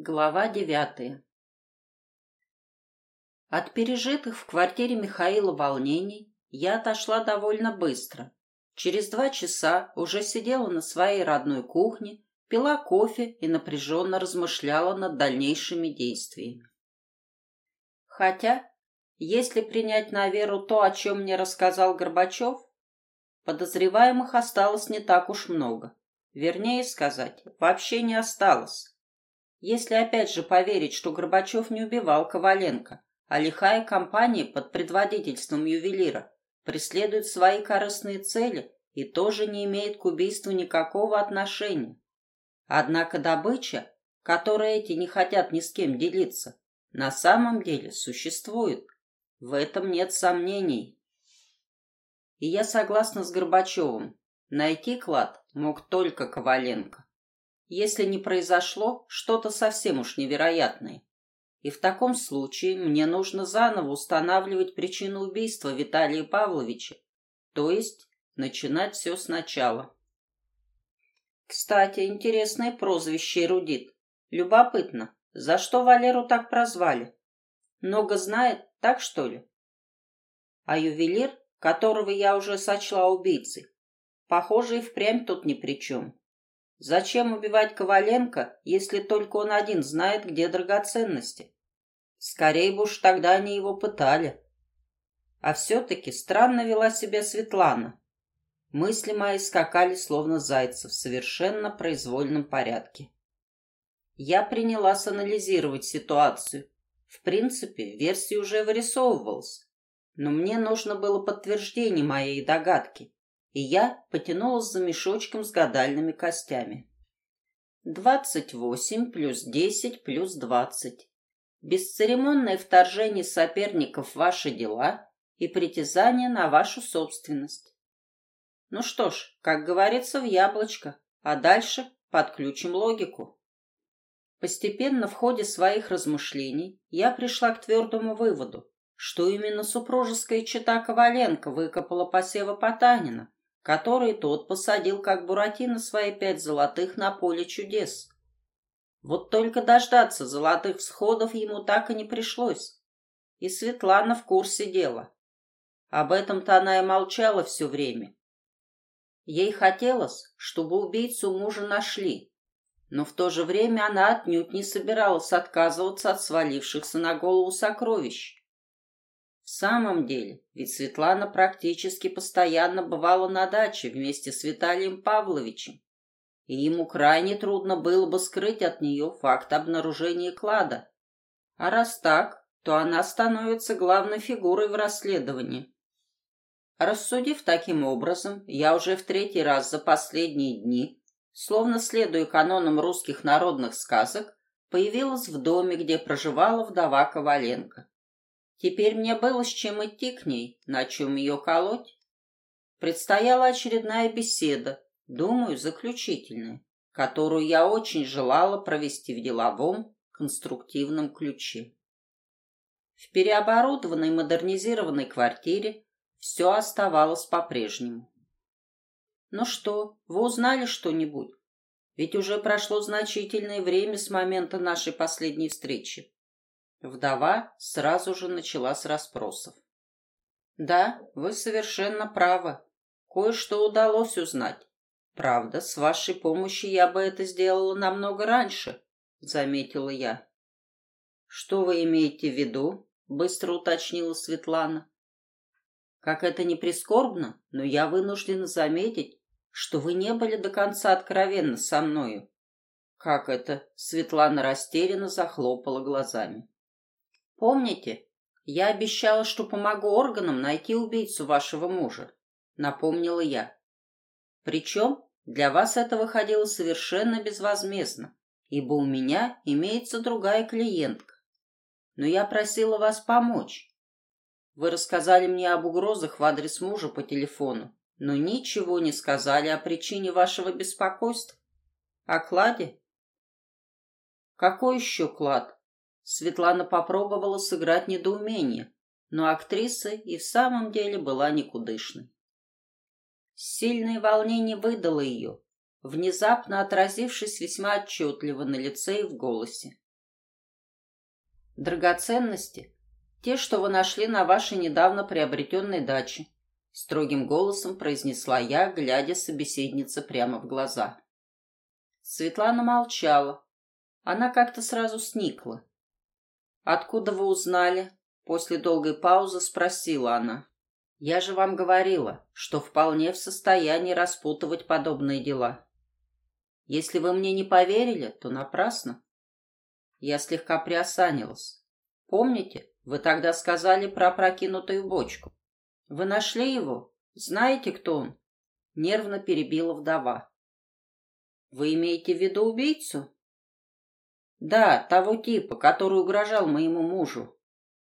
Глава девятая От пережитых в квартире Михаила волнений я отошла довольно быстро. Через два часа уже сидела на своей родной кухне, пила кофе и напряженно размышляла над дальнейшими действиями. Хотя, если принять на веру то, о чем мне рассказал Горбачев, подозреваемых осталось не так уж много. Вернее сказать, вообще не осталось. Если опять же поверить, что Горбачев не убивал Коваленко, а лихая компания под предводительством ювелира преследует свои корыстные цели и тоже не имеет к убийству никакого отношения. Однако добыча, которой эти не хотят ни с кем делиться, на самом деле существует. В этом нет сомнений. И я согласна с Горбачевым. Найти клад мог только Коваленко если не произошло что-то совсем уж невероятное. И в таком случае мне нужно заново устанавливать причину убийства Виталия Павловича, то есть начинать все сначала. Кстати, интересное прозвище эрудит. Любопытно, за что Валеру так прозвали? Много знает, так что ли? А ювелир, которого я уже сочла убийцей, похоже, и впрямь тут ни при чем. Зачем убивать Коваленко, если только он один знает, где драгоценности? Скорее бы уж тогда они его пытали. А все-таки странно вела себя Светлана. Мысли мои скакали, словно зайцы, в совершенно произвольном порядке. Я принялась анализировать ситуацию. В принципе, версия уже вырисовывалась. Но мне нужно было подтверждение моей догадки и я потянулась за мешочком с гадальными костями. Двадцать восемь плюс десять плюс двадцать. Бесцеремонное вторжение соперников в ваши дела и притязание на вашу собственность. Ну что ж, как говорится, в яблочко, а дальше подключим логику. Постепенно в ходе своих размышлений я пришла к твердому выводу, что именно супружеская чета Коваленко выкопала посева Потанина, который тот посадил, как Буратино, свои пять золотых на поле чудес. Вот только дождаться золотых всходов ему так и не пришлось. И Светлана в курсе дела. Об этом-то она и молчала все время. Ей хотелось, чтобы убийцу мужа нашли, но в то же время она отнюдь не собиралась отказываться от свалившихся на голову сокровищ. В самом деле, ведь Светлана практически постоянно бывала на даче вместе с Виталием Павловичем, и ему крайне трудно было бы скрыть от нее факт обнаружения клада. А раз так, то она становится главной фигурой в расследовании. Рассудив таким образом, я уже в третий раз за последние дни, словно следуя канонам русских народных сказок, появилась в доме, где проживала вдова Коваленко. Теперь мне было с чем идти к ней, на чем ее колоть. Предстояла очередная беседа, думаю, заключительная, которую я очень желала провести в деловом, конструктивном ключе. В переоборудованной модернизированной квартире все оставалось по-прежнему. «Ну что, вы узнали что-нибудь? Ведь уже прошло значительное время с момента нашей последней встречи. Вдова сразу же начала с расспросов. «Да, вы совершенно правы. Кое-что удалось узнать. Правда, с вашей помощью я бы это сделала намного раньше», — заметила я. «Что вы имеете в виду?» — быстро уточнила Светлана. «Как это не прискорбно, но я вынуждена заметить, что вы не были до конца откровенны со мною». «Как это?» — Светлана растерянно захлопала глазами. Помните, я обещала, что помогу органам найти убийцу вашего мужа, напомнила я. Причем для вас это выходило совершенно безвозмездно, ибо у меня имеется другая клиентка. Но я просила вас помочь. Вы рассказали мне об угрозах в адрес мужа по телефону, но ничего не сказали о причине вашего беспокойства. О кладе? Какой еще клад? Светлана попробовала сыграть недоумение, но актриса и в самом деле была никудышной. Сильное волнение выдало ее, внезапно отразившись весьма отчетливо на лице и в голосе. Драгоценности? Те, что вы нашли на вашей недавно приобретенной даче. Строгим голосом произнесла я, глядя собеседнице прямо в глаза. Светлана молчала. Она как-то сразу сникла. «Откуда вы узнали?» После долгой паузы спросила она. «Я же вам говорила, что вполне в состоянии распутывать подобные дела. Если вы мне не поверили, то напрасно». Я слегка приосанилась. «Помните, вы тогда сказали про прокинутую бочку? Вы нашли его? Знаете, кто он?» Нервно перебила вдова. «Вы имеете в виду убийцу?» «Да, того типа, который угрожал моему мужу.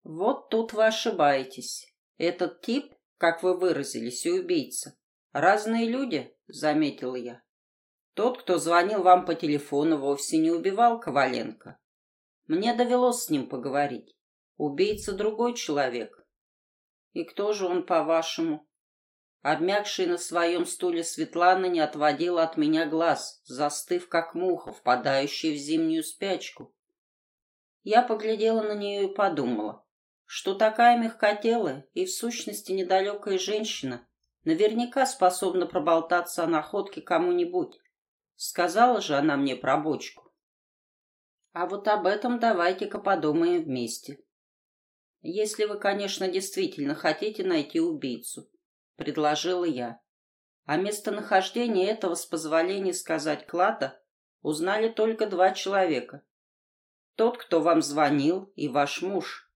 Вот тут вы ошибаетесь. Этот тип, как вы выразились, убийца. Разные люди, заметил я. Тот, кто звонил вам по телефону, вовсе не убивал Коваленко. Мне довелось с ним поговорить. Убийца другой человек. И кто же он, по-вашему? Обмякшая на своем стуле Светлана не отводила от меня глаз, застыв, как муха, впадающая в зимнюю спячку. Я поглядела на нее и подумала что такая мягкотелая и в сущности недалекая женщина наверняка способна проболтаться о находке кому-нибудь. Сказала же она мне про бочку. А вот об этом давайте-ка подумаем вместе. Если вы, конечно, действительно хотите найти убийцу, предложила я. А местонахождение этого, с позволения сказать, клада узнали только два человека. Тот, кто вам звонил, и ваш муж.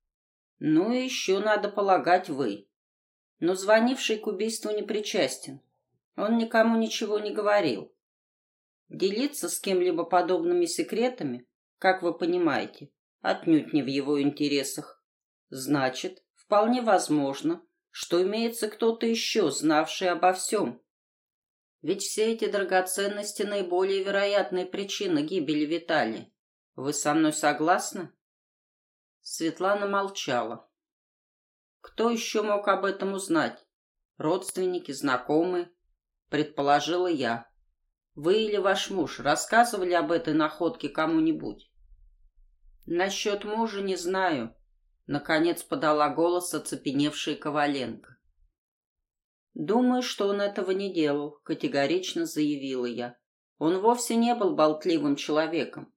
Ну и еще, надо полагать, вы. Но звонивший к убийству не причастен. Он никому ничего не говорил. Делиться с кем-либо подобными секретами, как вы понимаете, отнюдь не в его интересах. Значит, вполне возможно, что имеется кто-то еще, знавший обо всем. Ведь все эти драгоценности – наиболее вероятная причина гибели Виталия. Вы со мной согласны? Светлана молчала. Кто еще мог об этом узнать? Родственники, знакомые? Предположила я. Вы или ваш муж рассказывали об этой находке кому-нибудь? Насчет мужа не знаю. Наконец подала голос оцепеневшая Коваленко. «Думаю, что он этого не делал», — категорично заявила я. «Он вовсе не был болтливым человеком.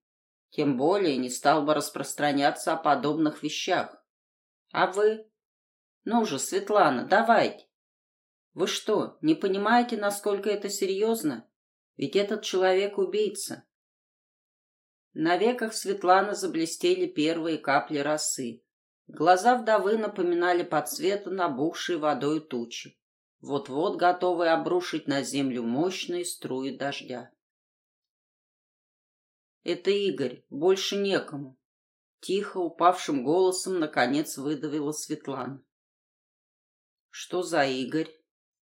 Тем более не стал бы распространяться о подобных вещах. А вы? Ну же, Светлана, давайте. Вы что, не понимаете, насколько это серьезно? Ведь этот человек убийца. На веках Светланы заблестели первые капли росы. Глаза вдовы напоминали по цвету набухшей водой тучи, вот-вот готовые обрушить на землю мощные струи дождя. Это Игорь, больше некому. Тихо, упавшим голосом, наконец выдавила Светлана. Что за Игорь?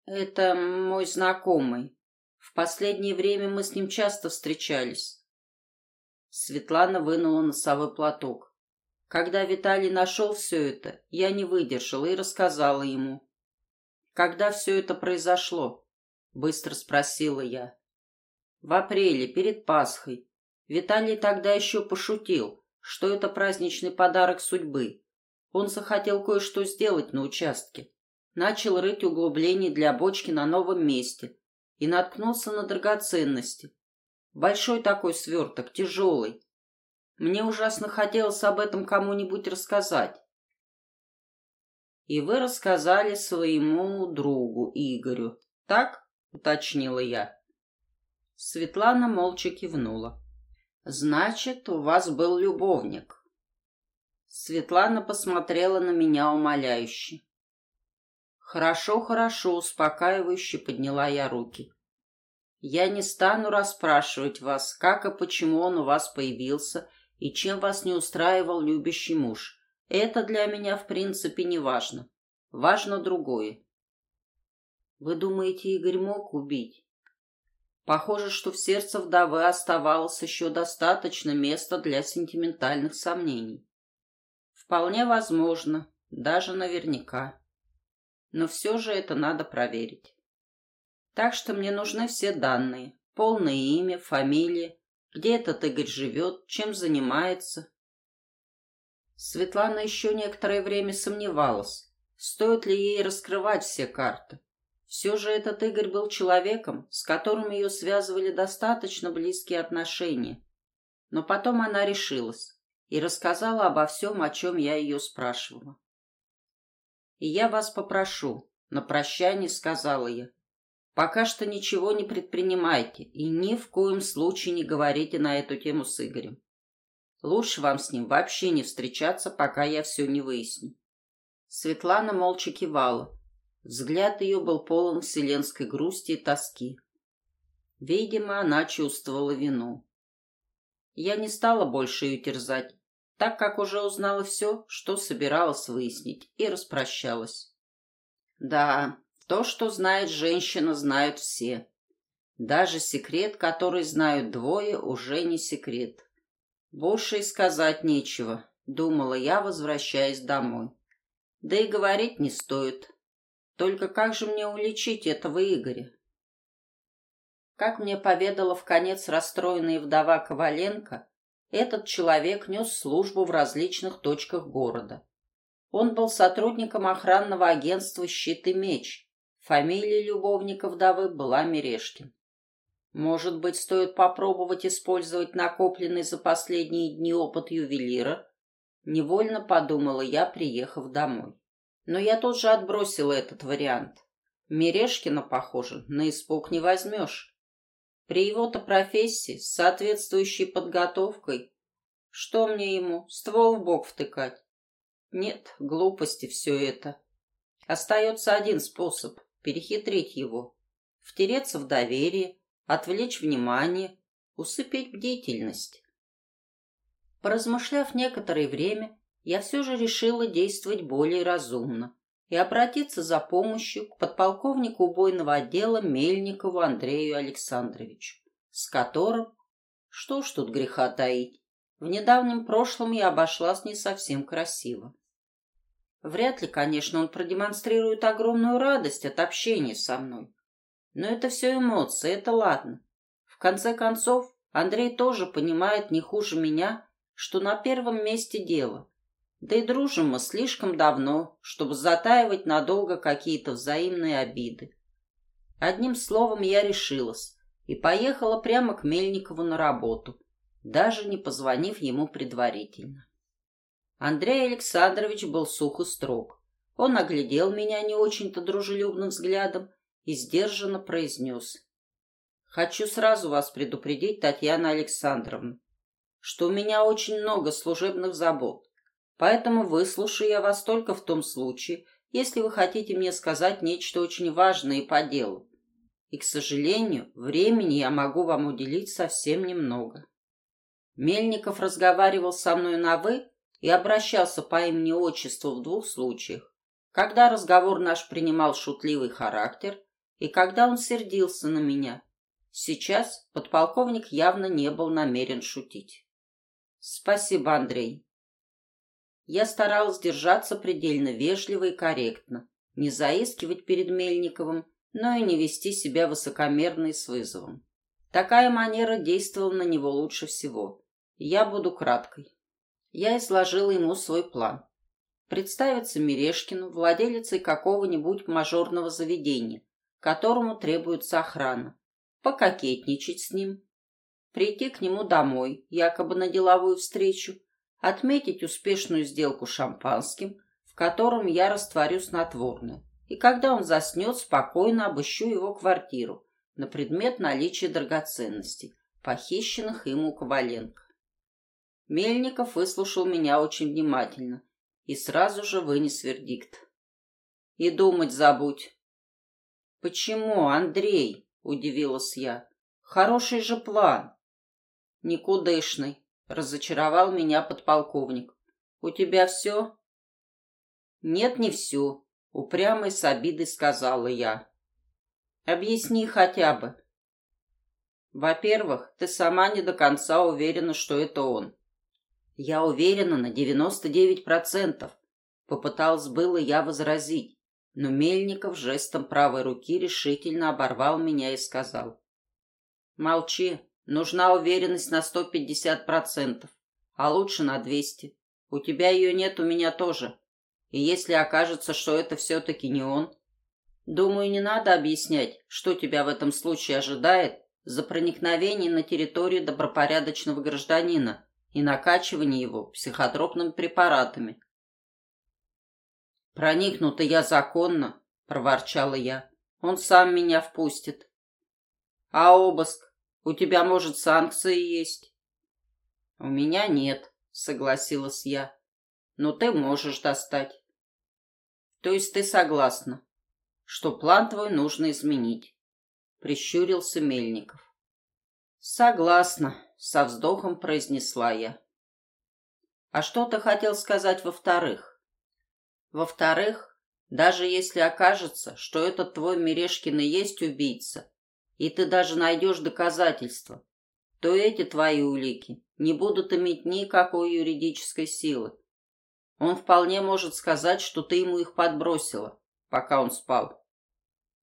Это мой знакомый. В последнее время мы с ним часто встречались. Светлана вынула носовой платок. Когда Виталий нашел все это, я не выдержала и рассказала ему. «Когда все это произошло?» — быстро спросила я. «В апреле, перед Пасхой. Виталий тогда еще пошутил, что это праздничный подарок судьбы. Он захотел кое-что сделать на участке. Начал рыть углубление для бочки на новом месте и наткнулся на драгоценности. Большой такой сверток, тяжелый. Мне ужасно хотелось об этом кому-нибудь рассказать. И вы рассказали своему другу Игорю, так? Уточнила я. Светлана молча кивнула. Значит, у вас был любовник. Светлана посмотрела на меня умоляюще. Хорошо, хорошо, успокаивающе подняла я руки. Я не стану расспрашивать вас, как и почему он у вас появился и чем вас не устраивал любящий муж. Это для меня, в принципе, не важно. Важно другое. Вы думаете, Игорь мог убить? Похоже, что в сердце вдовы оставалось еще достаточно места для сентиментальных сомнений. Вполне возможно, даже наверняка. Но все же это надо проверить. Так что мне нужны все данные. Полное имя, фамилия, где этот Игорь живет, чем занимается. Светлана еще некоторое время сомневалась, стоит ли ей раскрывать все карты. Все же этот Игорь был человеком, с которым ее связывали достаточно близкие отношения. Но потом она решилась и рассказала обо всем, о чем я ее спрашивала. «И я вас попрошу», — на прощание сказала я, «пока что ничего не предпринимайте и ни в коем случае не говорите на эту тему с Игорем. Лучше вам с ним вообще не встречаться, пока я все не выясню». Светлана молча кивала, Взгляд ее был полон вселенской грусти и тоски. Видимо, она чувствовала вину. Я не стала больше ее терзать, так как уже узнала все, что собиралась выяснить, и распрощалась. Да, то, что знает женщина, знают все. Даже секрет, который знают двое, уже не секрет. Больше и сказать нечего, думала я, возвращаясь домой. Да и говорить не стоит. Только как же мне уличить этого Игоря? Как мне поведала в конец расстроенная вдова Коваленко, этот человек нес службу в различных точках города. Он был сотрудником охранного агентства «Щит и меч». Фамилия любовника вдовы была Мерешкин. Может быть, стоит попробовать использовать накопленный за последние дни опыт ювелира? Невольно подумала я, приехав домой. Но я тут же отбросила этот вариант. Мерешкина, похоже, на испуг не возьмешь. При его-то профессии, с соответствующей подготовкой, что мне ему, ствол в бок втыкать? Нет, глупости все это. Остается один способ — перехитрить его. Втереться в доверие, отвлечь внимание, усыпить бдительность. Поразмышляв некоторое время, я все же решила действовать более разумно и обратиться за помощью к подполковнику убойного отдела Мельникову Андрею Александровичу, с которым, что ж тут греха таить, в недавнем прошлом я обошлась не совсем красиво. Вряд ли, конечно, он продемонстрирует огромную радость от общения со мной. Но это все эмоции, это ладно. В конце концов, Андрей тоже понимает не хуже меня, что на первом месте дело, да и дружим мы слишком давно, чтобы затаивать надолго какие-то взаимные обиды. Одним словом, я решилась и поехала прямо к Мельникову на работу, даже не позвонив ему предварительно. Андрей Александрович был сух и строг. Он оглядел меня не очень-то дружелюбным взглядом и сдержанно произнес. «Хочу сразу вас предупредить, Татьяна Александровна, что у меня очень много служебных забот. Поэтому выслушаю я вас только в том случае, если вы хотите мне сказать нечто очень важное и по делу. И, к сожалению, времени я могу вам уделить совсем немного. Мельников разговаривал со мной на «вы» и обращался по имени-отчеству в двух случаях. Когда разговор наш принимал шутливый характер и когда он сердился на меня. Сейчас подполковник явно не был намерен шутить. «Спасибо, Андрей», я старалась держаться предельно вежливо и корректно, не заискивать перед Мельниковым, но и не вести себя высокомерно и с вызовом. Такая манера действовала на него лучше всего. Я буду краткой. Я изложила ему свой план. Представиться Мирешкину владелицей какого-нибудь мажорного заведения, которому требуется охрана, пококетничать с ним, прийти к нему домой, якобы на деловую встречу, отметить успешную сделку шампанским, в котором я растворю снотворное, и когда он заснет, спокойно обыщу его квартиру на предмет наличия драгоценностей, похищенных им у Коваленко. Мельников выслушал меня очень внимательно и сразу же вынес вердикт. «И думать забудь». «Почему, Андрей?» – удивилась я. «Хороший же план». «Никудышный», Разочаровал меня подполковник. У тебя все? Нет, не все. Упрямой с обидой сказала я. Объясни хотя бы. Во-первых, ты сама не до конца уверена, что это он. Я уверена на девяносто девять процентов. Попыталась было я возразить, но Мельников жестом правой руки решительно оборвал меня и сказал. Молчи, Нужна уверенность на 150%, а лучше на 200%. У тебя ее нет, у меня тоже. И если окажется, что это все-таки не он, думаю, не надо объяснять, что тебя в этом случае ожидает за проникновение на территорию добропорядочного гражданина и накачивание его психотропными препаратами. «Проникнута я законно», — проворчала я. «Он сам меня впустит». «А обыск? У тебя, может, санкции есть?» «У меня нет», — согласилась я. «Но ты можешь достать». «То есть ты согласна, что план твой нужно изменить?» — прищурился Мельников. «Согласна», — со вздохом произнесла я. «А что ты хотел сказать во-вторых?» «Во-вторых, даже если окажется, что этот твой Мирешкин и есть убийца, и ты даже найдешь доказательства, то эти твои улики не будут иметь никакой юридической силы. Он вполне может сказать, что ты ему их подбросила, пока он спал.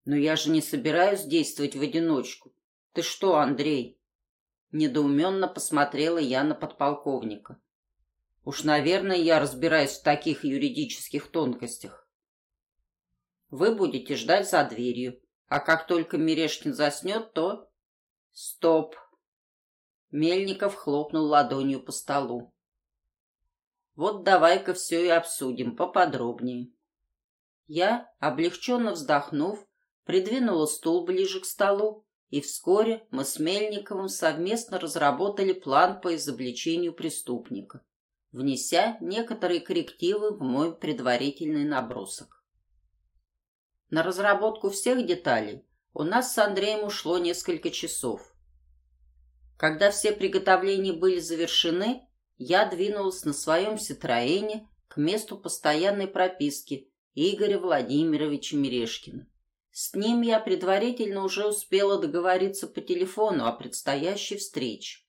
Но я же не собираюсь действовать в одиночку. Ты что, Андрей? Недоуменно посмотрела я на подполковника. Уж, наверное, я разбираюсь в таких юридических тонкостях. Вы будете ждать за дверью, а как только Мирешкин заснет, то... Стоп! Мельников хлопнул ладонью по столу. Вот давай-ка все и обсудим поподробнее. Я, облегченно вздохнув, придвинула стул ближе к столу, и вскоре мы с Мельниковым совместно разработали план по изобличению преступника, внеся некоторые коррективы в мой предварительный набросок. На разработку всех деталей у нас с Андреем ушло несколько часов. Когда все приготовления были завершены, я двинулась на своем Ситроэне к месту постоянной прописки Игоря Владимировича Мирешкина. С ним я предварительно уже успела договориться по телефону о предстоящей встрече.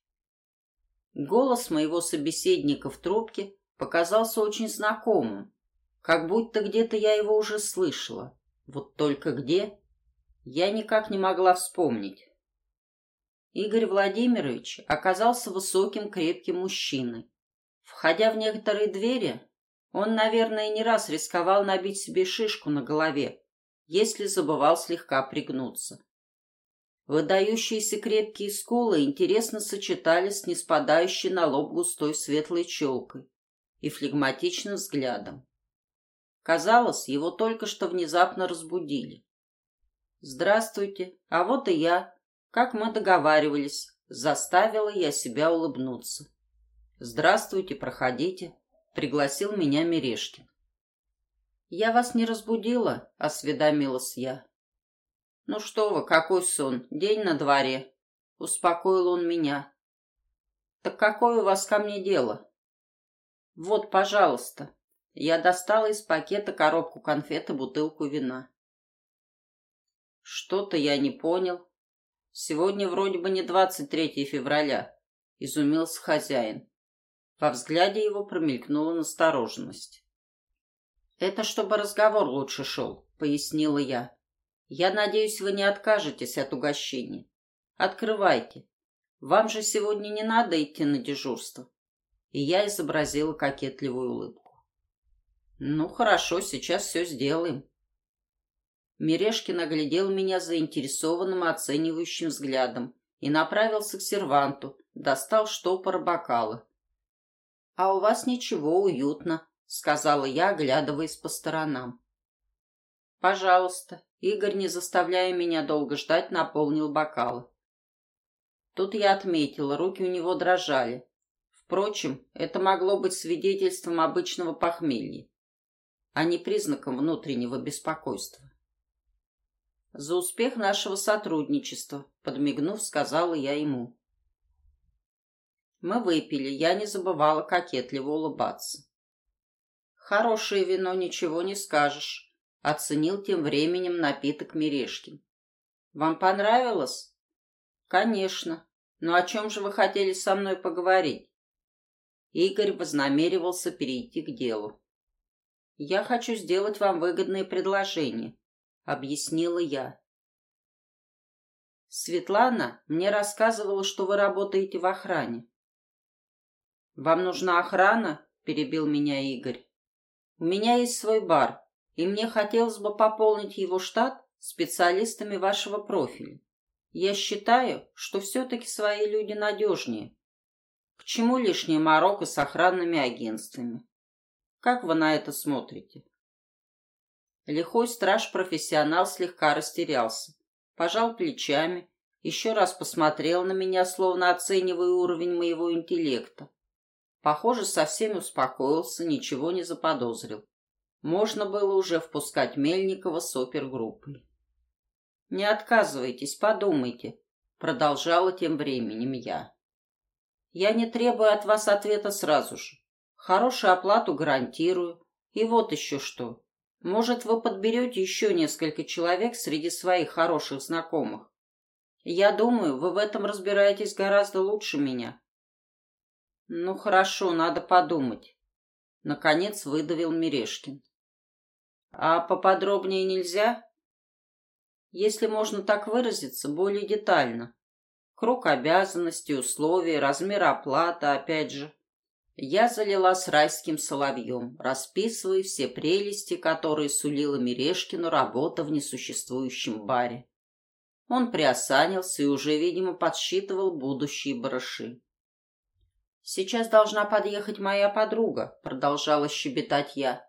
Голос моего собеседника в трубке показался очень знакомым, как будто где-то я его уже слышала. Вот только где? Я никак не могла вспомнить. Игорь Владимирович оказался высоким, крепким мужчиной. Входя в некоторые двери, он, наверное, не раз рисковал набить себе шишку на голове, если забывал слегка пригнуться. Выдающиеся крепкие скулы интересно сочетались с неспадающей на лоб густой светлой челкой и флегматичным взглядом. Казалось, его только что внезапно разбудили. «Здравствуйте, а вот и я. Как мы договаривались, заставила я себя улыбнуться. «Здравствуйте, проходите», — пригласил меня Мерешкин. «Я вас не разбудила?» — осведомилась я. «Ну что вы, какой сон, день на дворе!» — успокоил он меня. «Так какое у вас ко мне дело?» «Вот, пожалуйста». Я достала из пакета коробку конфет и бутылку вина. «Что-то я не понял. Сегодня вроде бы не 23 февраля», — изумился хозяин. Во взгляде его промелькнула настороженность. «Это чтобы разговор лучше шел», — пояснила я. «Я надеюсь, вы не откажетесь от угощения. Открывайте. Вам же сегодня не надо идти на дежурство». И я изобразила кокетливую улыбку. «Ну, хорошо, сейчас все сделаем». Мирешкин оглядел меня заинтересованным оценивающим взглядом и направился к серванту, достал штопор бокала. «А у вас ничего, уютно», — сказала я, оглядываясь по сторонам. «Пожалуйста». Игорь, не заставляя меня долго ждать, наполнил бокалы. Тут я отметила, руки у него дрожали. Впрочем, это могло быть свидетельством обычного похмелья, а не признаком внутреннего беспокойства. «За успех нашего сотрудничества», — подмигнув, сказала я ему. Мы выпили, я не забывала кокетливо улыбаться. Хорошее вино, ничего не скажешь. Оценил тем временем напиток Мирешкин. Вам понравилось? Конечно. Но о чем же вы хотели со мной поговорить? Игорь вознамеривался перейти к делу. «Я хочу сделать вам выгодное предложение», — объяснила я. «Светлана мне рассказывала, что вы работаете в охране». «Вам нужна охрана?» перебил меня Игорь. У меня есть свой бар, и мне хотелось бы пополнить его штат специалистами вашего профиля. Я считаю, что все-таки свои люди надежнее. К чему лишняя морока с охранными агентствами? Как вы на это смотрите? Лихой страж-профессионал слегка растерялся, пожал плечами, еще раз посмотрел на меня, словно оценивая уровень моего интеллекта. Похоже, совсем успокоился, ничего не заподозрил. Можно было уже впускать Мельникова с опергруппой. «Не отказывайтесь, подумайте», — продолжала тем временем я. «Я не требую от вас ответа сразу же. Хорошую оплату гарантирую. И вот еще что. Может, вы подберете еще несколько человек среди своих хороших знакомых. Я думаю, вы в этом разбираетесь гораздо лучше меня. Ну, хорошо, надо подумать. Наконец выдавил Мирешкин. А поподробнее нельзя? Если можно так выразиться, более детально. Круг обязанностей, условия, размер оплаты, опять же. Я залилась райским соловьем, расписывая все прелести, которые сулила Мирешкину работа в несуществующем баре. Он приосанился и уже, видимо, подсчитывал будущие барыши. «Сейчас должна подъехать моя подруга», — продолжала щебетать я.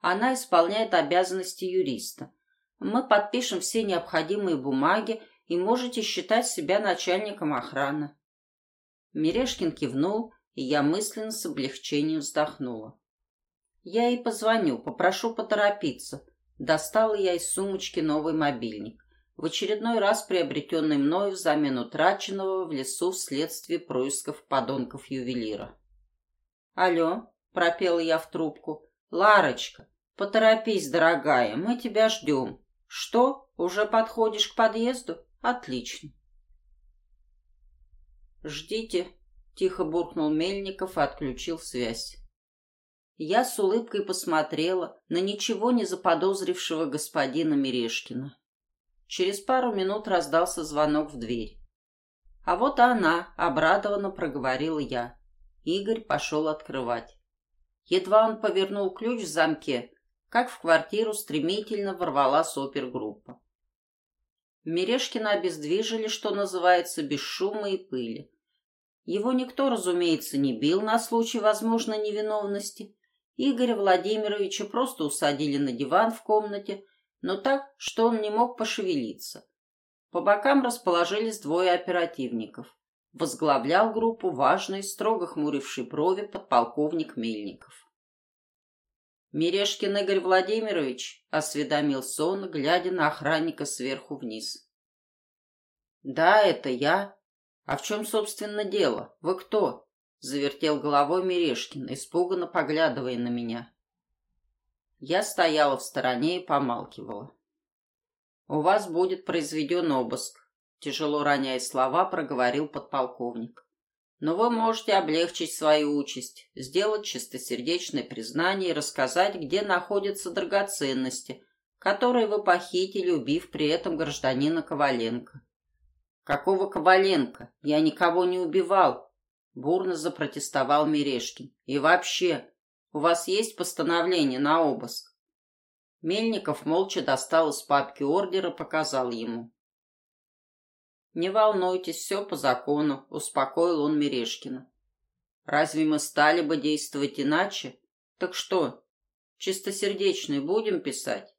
«Она исполняет обязанности юриста. Мы подпишем все необходимые бумаги, и можете считать себя начальником охраны». Мирешкин кивнул и я мысленно с облегчением вздохнула. Я ей позвоню, попрошу поторопиться. Достала я из сумочки новый мобильник, в очередной раз приобретенный мною взамен утраченного в лесу вследствие происков подонков ювелира. «Алло», — пропела я в трубку, — «Ларочка, поторопись, дорогая, мы тебя ждем. Что, уже подходишь к подъезду? Отлично». «Ждите», Тихо буркнул Мельников и отключил связь. Я с улыбкой посмотрела на ничего не заподозрившего господина Мирешкина. Через пару минут раздался звонок в дверь. А вот она, обрадованно проговорила я. Игорь пошел открывать. Едва он повернул ключ в замке, как в квартиру стремительно ворвалась опергруппа. Мирешкина обездвижили, что называется, без шума и пыли. Его никто, разумеется, не бил на случай возможной невиновности. Игоря Владимировича просто усадили на диван в комнате, но так, что он не мог пошевелиться. По бокам расположились двое оперативников. Возглавлял группу важный, строго хмуривший брови подполковник Мельников. «Мирешкин Игорь Владимирович», — осведомился он, глядя на охранника сверху вниз. «Да, это я», «А в чем, собственно, дело? Вы кто?» — завертел головой Мирешкин, испуганно поглядывая на меня. Я стояла в стороне и помалкивала. «У вас будет произведен обыск», — тяжело роняя слова, проговорил подполковник. «Но вы можете облегчить свою участь, сделать чистосердечное признание и рассказать, где находятся драгоценности, которые вы похитили, убив при этом гражданина Коваленко. «Какого Коваленко? Я никого не убивал!» Бурно запротестовал Мирешкин. «И вообще, у вас есть постановление на обыск?» Мельников молча достал из папки ордера, показал ему. «Не волнуйтесь, все по закону», — успокоил он Мирешкина. «Разве мы стали бы действовать иначе? Так что, чистосердечный будем писать?»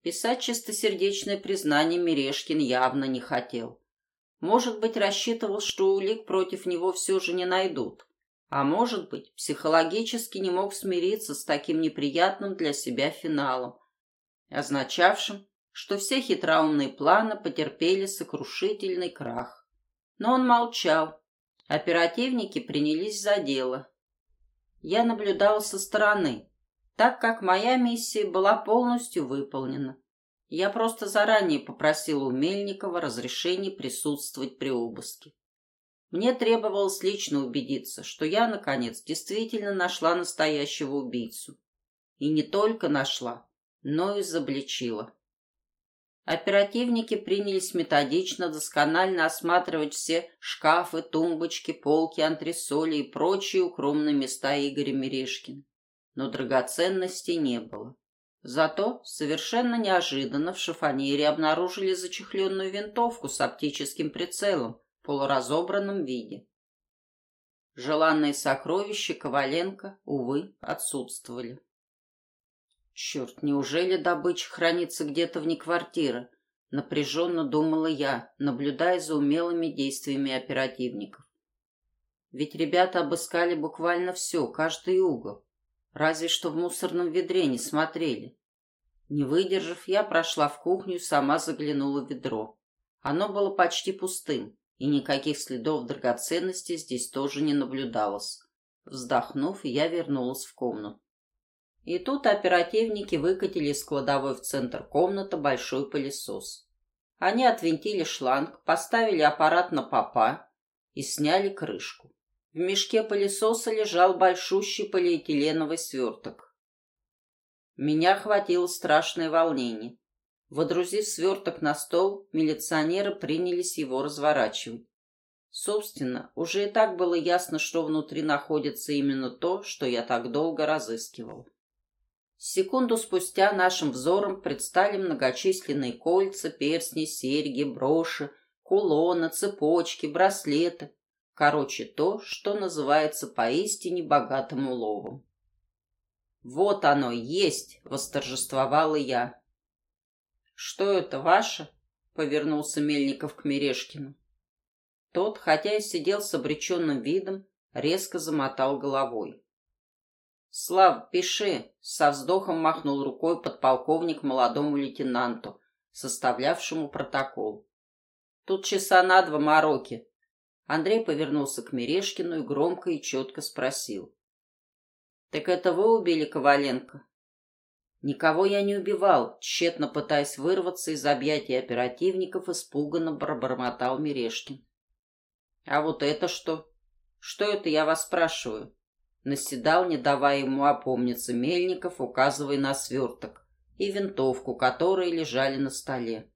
Писать чистосердечное признание Мирешкин явно не хотел. Может быть, рассчитывал, что улик против него все же не найдут. А может быть, психологически не мог смириться с таким неприятным для себя финалом, означавшим, что все хитроумные планы потерпели сокрушительный крах. Но он молчал. Оперативники принялись за дело. Я наблюдал со стороны, так как моя миссия была полностью выполнена. Я просто заранее попросила у Мельникова разрешения присутствовать при обыске. Мне требовалось лично убедиться, что я, наконец, действительно нашла настоящего убийцу. И не только нашла, но и изобличила. Оперативники принялись методично, досконально осматривать все шкафы, тумбочки, полки, антресоли и прочие укромные места Игоря Мирешкина. Но драгоценностей не было. Зато совершенно неожиданно в шифонере обнаружили зачехленную винтовку с оптическим прицелом полуразобранном виде. Желанные сокровища Коваленко, увы, отсутствовали. Черт, неужели добыча хранится где-то вне квартиры? Напряженно думала я, наблюдая за умелыми действиями оперативников. Ведь ребята обыскали буквально все, каждый угол. Разве что в мусорном ведре не смотрели. Не выдержав, я прошла в кухню и сама заглянула в ведро. Оно было почти пустым, и никаких следов драгоценности здесь тоже не наблюдалось. Вздохнув, я вернулась в комнату. И тут оперативники выкатили из кладовой в центр комнаты большой пылесос. Они отвинтили шланг, поставили аппарат на попа и сняли крышку. В мешке пылесоса лежал большущий полиэтиленовый сверток. Меня охватило страшное волнение. Водрузив сверток на стол, милиционеры принялись его разворачивать. Собственно, уже и так было ясно, что внутри находится именно то, что я так долго разыскивал. Секунду спустя нашим взором предстали многочисленные кольца, перстни, серьги, броши, кулоны, цепочки, браслеты. Короче, то, что называется поистине богатым уловом. «Вот оно, есть!» — восторжествовала я. «Что это, ваше?» — повернулся Мельников к Мерешкину. Тот, хотя и сидел с обреченным видом, резко замотал головой. «Слав, пиши!» — со вздохом махнул рукой подполковник молодому лейтенанту, составлявшему протокол. «Тут часа на два мороки». Андрей повернулся к Мерешкину и громко и четко спросил. «Так это вы убили Коваленко?» «Никого я не убивал», — тщетно пытаясь вырваться из объятий оперативников, испуганно пробормотал Мерешкин. «А вот это что? Что это, я вас спрашиваю?» Наседал, не давая ему опомниться, Мельников, указывая на сверток и винтовку, которые лежали на столе.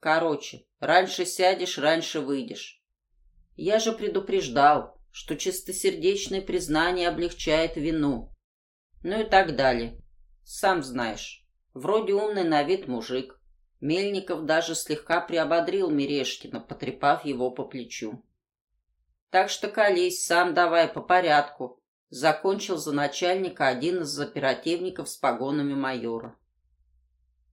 Короче, раньше сядешь, раньше выйдешь. Я же предупреждал, что чистосердечное признание облегчает вину. Ну и так далее. Сам знаешь, вроде умный на вид мужик. Мельников даже слегка приободрил Мирешкина, потрепав его по плечу. Так что колись, сам давай по порядку. Закончил за начальника один из оперативников с погонами майора.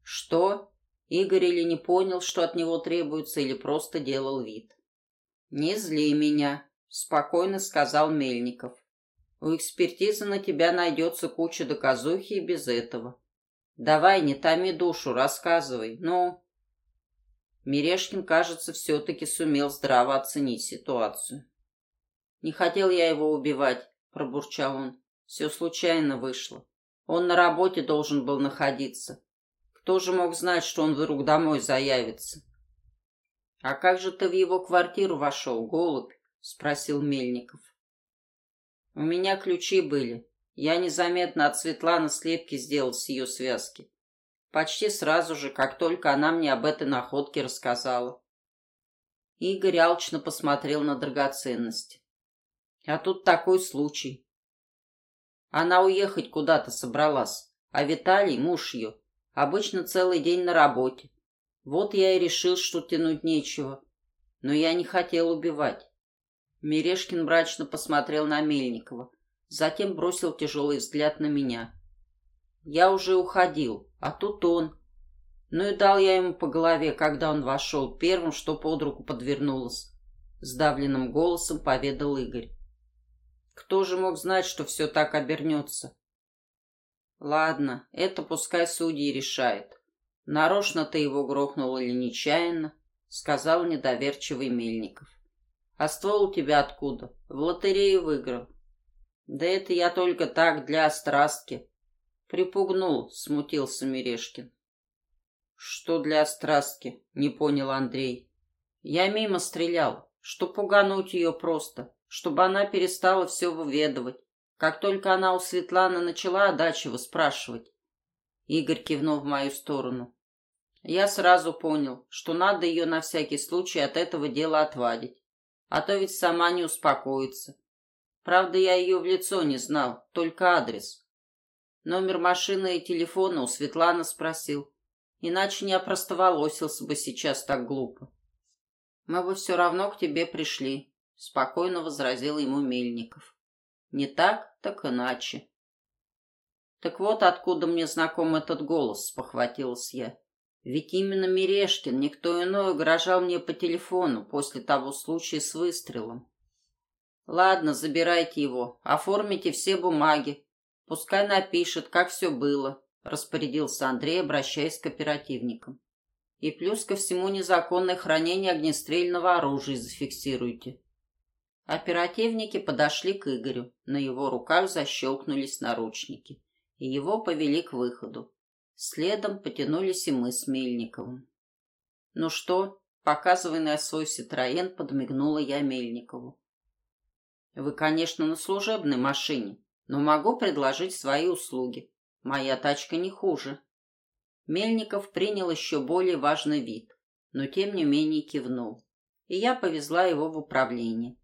Что? Игорь или не понял, что от него требуется, или просто делал вид? Не зли меня, спокойно сказал Мельников. У экспертизы на тебя найдется куча доказухи и без этого. Давай, не томи душу, рассказывай. Ну... Мирешкин, кажется, все-таки сумел здраво оценить ситуацию. Не хотел я его убивать, пробурчал он. Все случайно вышло. Он на работе должен был находиться. Кто же мог знать, что он вдруг домой заявится? — А как же ты в его квартиру вошел, голубь? — спросил Мельников. — У меня ключи были. Я незаметно от Светланы слепки сделал с ее связки. Почти сразу же, как только она мне об этой находке рассказала. Игорь алчно посмотрел на драгоценности. А тут такой случай. Она уехать куда-то собралась, а Виталий, муж ее, обычно целый день на работе. Вот я и решил, что тянуть нечего. Но я не хотел убивать. Мирешкин мрачно посмотрел на Мельникова, затем бросил тяжелый взгляд на меня. Я уже уходил, а тут он. Ну и дал я ему по голове, когда он вошел, первым, что под руку подвернулось. Сдавленным голосом поведал Игорь. Кто же мог знать, что все так обернется? Ладно, это пускай судьи решает. Нарочно ты его грохнул или нечаянно, сказал недоверчивый Мельников. А ствол у тебя откуда? В лотерею выиграл. Да это я только так, для острастки. Припугнул, смутился Мирешкин. Что для острастки? Не понял Андрей. Я мимо стрелял, что пугануть ее просто чтобы она перестала все выведывать. Как только она у Светланы начала о даче спрашивать. Игорь кивнул в мою сторону. Я сразу понял, что надо ее на всякий случай от этого дела отвадить. А то ведь сама не успокоится. Правда, я ее в лицо не знал, только адрес. Номер машины и телефона у Светланы спросил. Иначе не опростоволосился бы сейчас так глупо. Мы бы все равно к тебе пришли, спокойно возразил ему Мельников. Не так, так иначе. Так вот откуда мне знаком этот голос, спохватилась я. Ведь именно Мирешкин, никто иной, угрожал мне по телефону после того случая с выстрелом. Ладно, забирайте его, оформите все бумаги. Пускай напишет, как все было, распорядился Андрей, обращаясь к оперативникам. И плюс ко всему незаконное хранение огнестрельного оружия зафиксируйте. Оперативники подошли к Игорю. На его руках защелкнулись наручники, и его повели к выходу. Следом потянулись и мы с Мельниковым. «Ну что?» — показывая на свой Ситроен, подмигнула я Мельникову. «Вы, конечно, на служебной машине, но могу предложить свои услуги. Моя тачка не хуже». Мельников принял еще более важный вид, но тем не менее кивнул. И я повезла его в управление.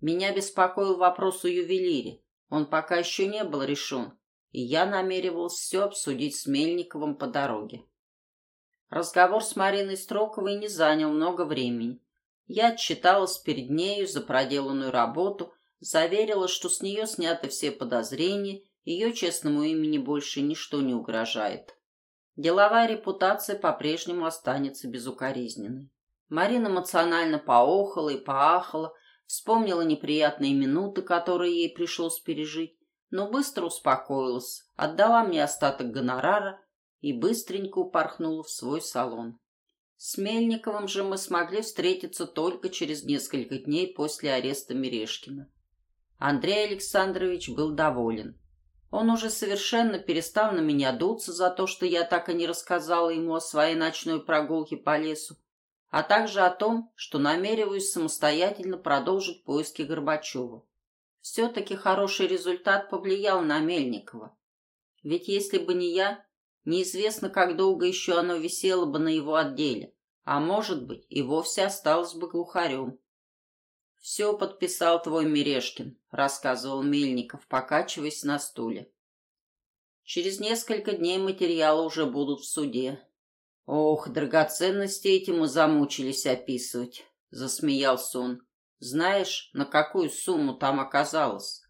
Меня беспокоил вопрос о ювелире. Он пока еще не был решен, и я намеревался все обсудить с Мельниковым по дороге. Разговор с Мариной Строковой не занял много времени. Я отчиталась перед нею за проделанную работу, заверила, что с нее сняты все подозрения, ее честному имени больше ничто не угрожает. Деловая репутация по-прежнему останется безукоризненной. Марина эмоционально поохала и поахала, вспомнила неприятные минуты, которые ей пришлось пережить, но быстро успокоилась, отдала мне остаток гонорара и быстренько упорхнула в свой салон. С Мельниковым же мы смогли встретиться только через несколько дней после ареста Мирешкина. Андрей Александрович был доволен. Он уже совершенно перестал на меня дуться за то, что я так и не рассказала ему о своей ночной прогулке по лесу, а также о том, что намереваюсь самостоятельно продолжить поиски Горбачева. Все-таки хороший результат повлиял на Мельникова. Ведь если бы не я, неизвестно, как долго еще оно висело бы на его отделе, а может быть, и вовсе осталось бы глухарем. «Все подписал твой Мирешкин», — рассказывал Мельников, покачиваясь на стуле. «Через несколько дней материалы уже будут в суде». «Ох, драгоценности эти мы замучились описывать», — засмеялся он. Знаешь, на какую сумму там оказалось?»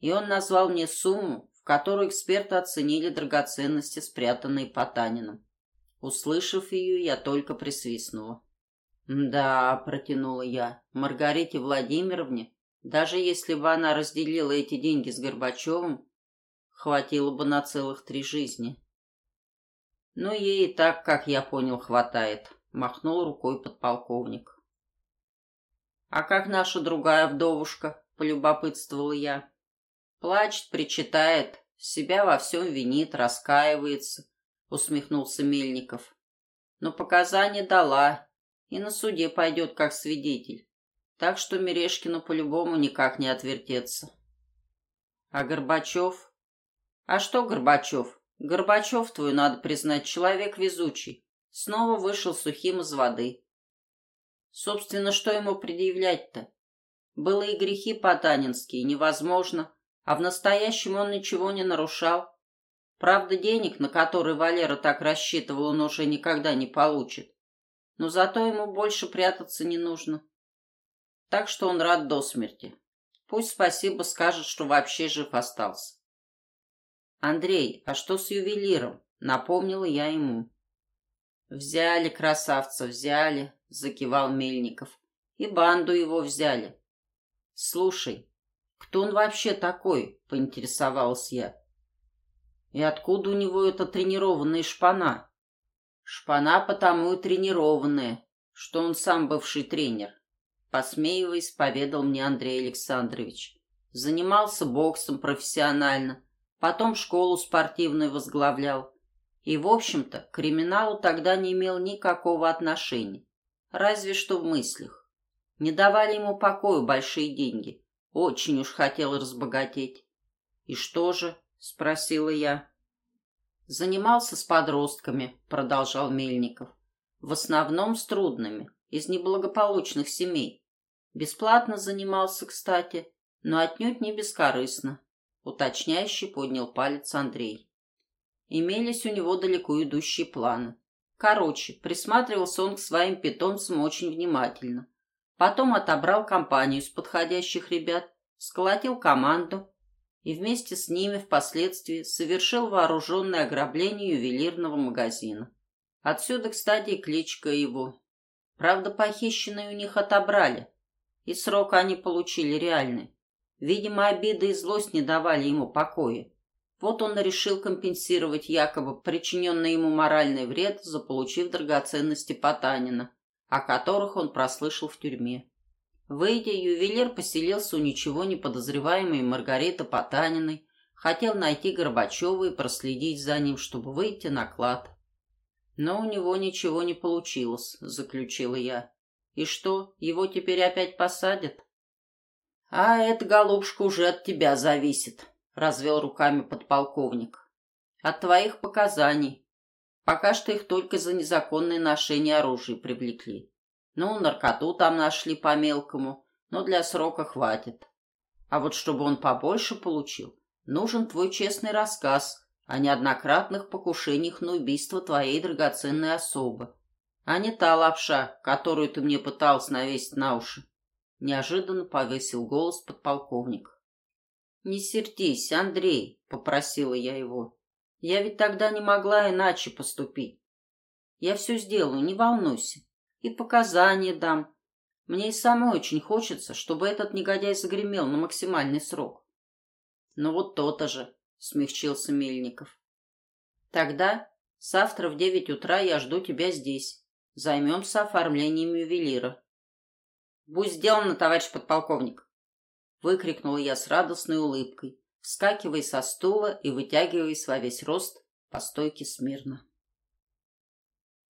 И он назвал мне сумму, в которую эксперты оценили драгоценности, спрятанные Потаниным. Услышав ее, я только присвистнула. «Да», — протянула я, — «Маргарите Владимировне, даже если бы она разделила эти деньги с Горбачевым, хватило бы на целых три жизни». «Ну, ей и так, как я понял, хватает», — махнул рукой подполковник. «А как наша другая вдовушка?» — полюбопытствовала я. «Плачет, причитает, себя во всем винит, раскаивается», — усмехнулся Мельников. «Но показания дала, и на суде пойдет как свидетель, так что Мирешкину по-любому никак не отвертеться». «А Горбачев?» «А что Горбачев? Горбачев твой, надо признать, человек везучий. Снова вышел сухим из воды. Собственно, что ему предъявлять-то? Было и грехи потанинские, невозможно, а в настоящем он ничего не нарушал. Правда, денег, на которые Валера так рассчитывал, он уже никогда не получит. Но зато ему больше прятаться не нужно. Так что он рад до смерти. Пусть спасибо скажет, что вообще жив остался. «Андрей, а что с ювелиром?» — напомнила я ему. «Взяли красавца, взяли», — закивал Мельников. «И банду его взяли». «Слушай, кто он вообще такой?» — поинтересовалась я. «И откуда у него эта тренированная шпана?» «Шпана потому и тренированная, что он сам бывший тренер», — посмеиваясь, поведал мне Андрей Александрович. «Занимался боксом профессионально, потом школу спортивную возглавлял» И, в общем-то, к криминалу тогда не имел никакого отношения, разве что в мыслях. Не давали ему покою большие деньги. Очень уж хотел разбогатеть. «И что же?» — спросила я. Занимался с подростками, продолжал Мельников. В основном с трудными, из неблагополучных семей. Бесплатно занимался, кстати, но отнюдь не бескорыстно. Уточняющий поднял палец Андрей. Имелись у него далеко идущие планы. Короче, присматривался он к своим питомцам очень внимательно. Потом отобрал компанию из подходящих ребят, сколотил команду и вместе с ними впоследствии совершил вооруженное ограбление ювелирного магазина. Отсюда, кстати, и кличка его. Правда, похищенные у них отобрали, и срок они получили реальный. Видимо, обида и злость не давали ему покоя. Вот он решил компенсировать якобы причиненный ему моральный вред, заполучив драгоценности Потанина, о которых он прослышал в тюрьме. Выйдя, ювелир поселился у ничего не подозреваемой Маргариты Потаниной, хотел найти Горбачева и проследить за ним, чтобы выйти на клад. Но у него ничего не получилось, заключила я. И что, его теперь опять посадят? А это, голубушка, уже от тебя зависит, развел руками подполковник. От твоих показаний. Пока что их только за незаконное ношение оружия привлекли. Ну, наркоту там нашли по-мелкому, но для срока хватит. А вот чтобы он побольше получил, нужен твой честный рассказ о неоднократных покушениях на убийство твоей драгоценной особы, а не та лапша, которую ты мне пытался навесить на уши. Неожиданно повысил голос подполковник. «Не сердись, Андрей», — попросила я его. «Я ведь тогда не могла иначе поступить. Я все сделаю, не волнуйся и показания дам. Мне и самой очень хочется, чтобы этот негодяй загремел на максимальный срок. Ну вот то-то же, смягчился Мельников. Тогда завтра в девять утра я жду тебя здесь. Займемся оформлением ювелира. Будь сделано, товарищ подполковник. Выкрикнула я с радостной улыбкой, вскакивая со стула и вытягиваясь во весь рост по стойке смирно.